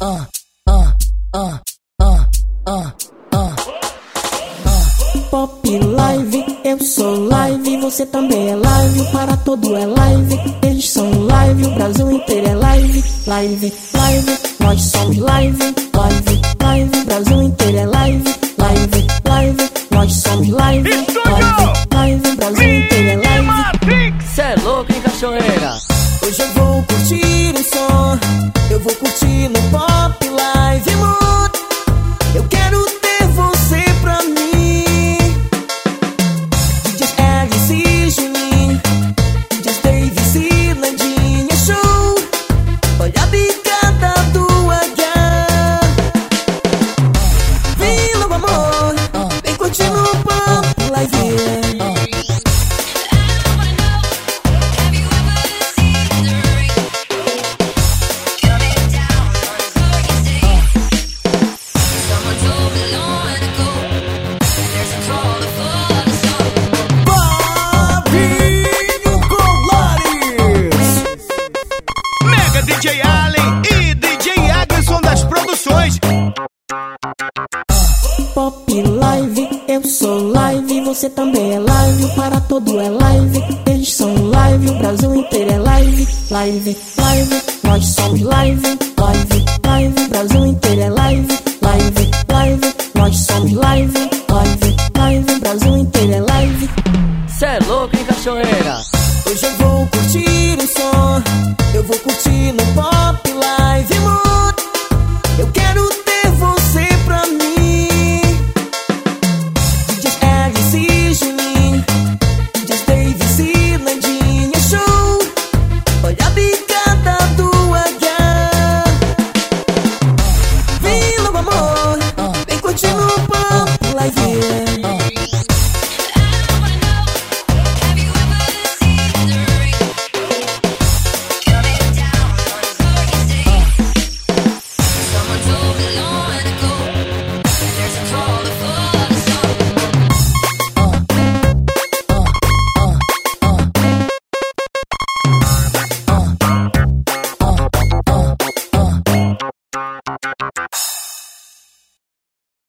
ah, ah, ah, ah, ah, ah. Pop Live, eu sou live, você também é live, para todo é live, eles são live, o Brasil inteiro é live, live, live, nós somos live, live, live, o Brasil inteiro é live, live, live, nós somos live, live, live, o Brasil inteiro é live. Cê é louco, hein, cachoeira? Hoje eu vou DJ Allen e DJ Agson das produções. Pop Live, eu sou live, você também é live, para todo é live, eles são live, o Brasil inteiro é live, live, live, nós somos live, live, live, o Brasil inteiro é live, live, live, nós somos live, live, live, o Brasil inteiro é live. Cê é louco, hein, cachoeira? Hoje eu vou curtir o som eu vou curtir no pop.